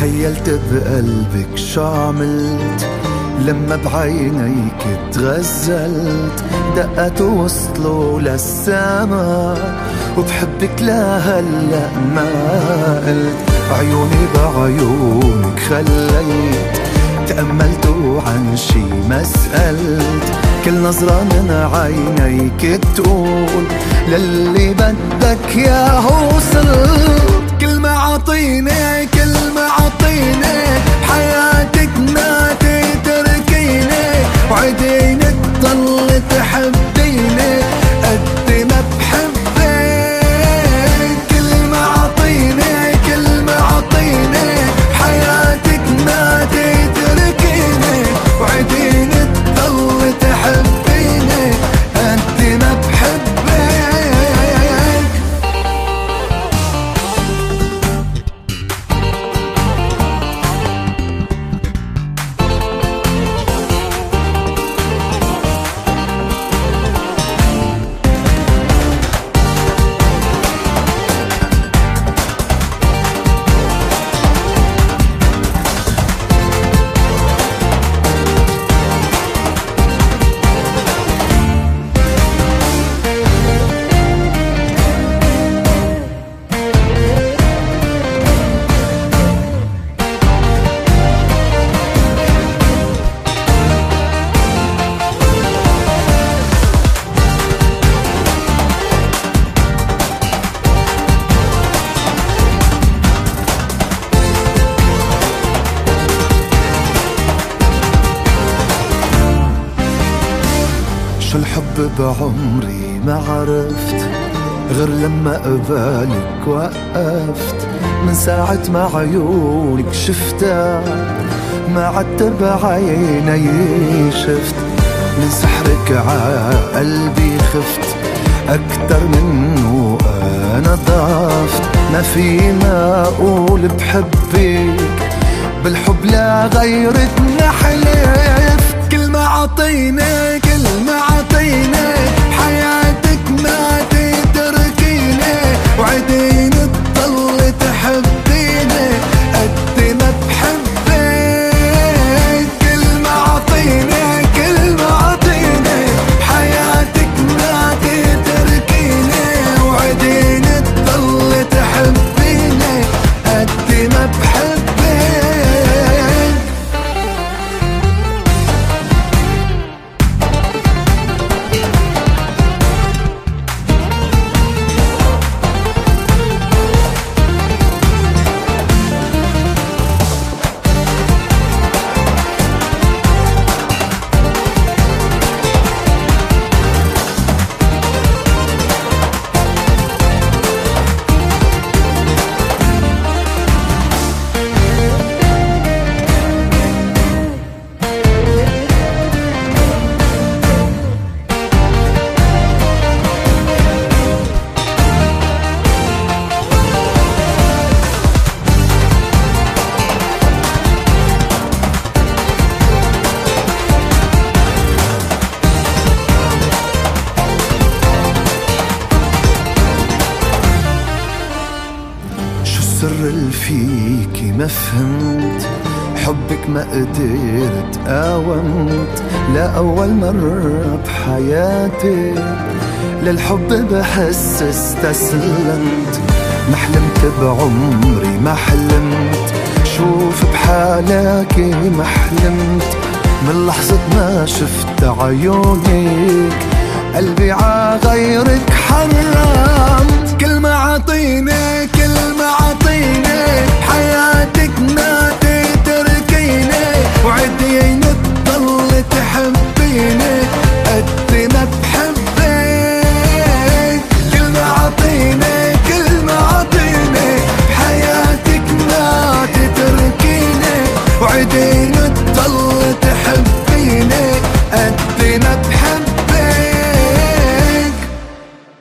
تخيلت بقلبك شو عملت لما بعينيك تغزلت دقت وصلوا للسما وبحبك لهلا ما قلت. عيوني بعيونك خليت تأملت عن شي ما سألت. كل نظرة من عينيك تقول للي بدك ياه وصلت. كل ما عطيني كل ما عطيني حياتك شو الحب بعمري ما عرفت غير لما قبالك وقفت. من ساعة ما عيونك شفتها ما عدت بعيني شفت. من سحرك عقلبي خفت أكتر منه أنا ضعفت ما في ما أقول بحبك بالحب لا غيرك نحلفت عطيني كل ما عطيني اللي فيكي ما فهمت. حبك ما قدرت قاومت لا أول مرة بحياتي. للحب بحس استسلمت ما حلمت بعمري ما حلمت. شوف بحالك ما حلمت. من لحظة ما شفت عيونك قلبي عغيرك حرمت كل ما عطيني وعدين تطلع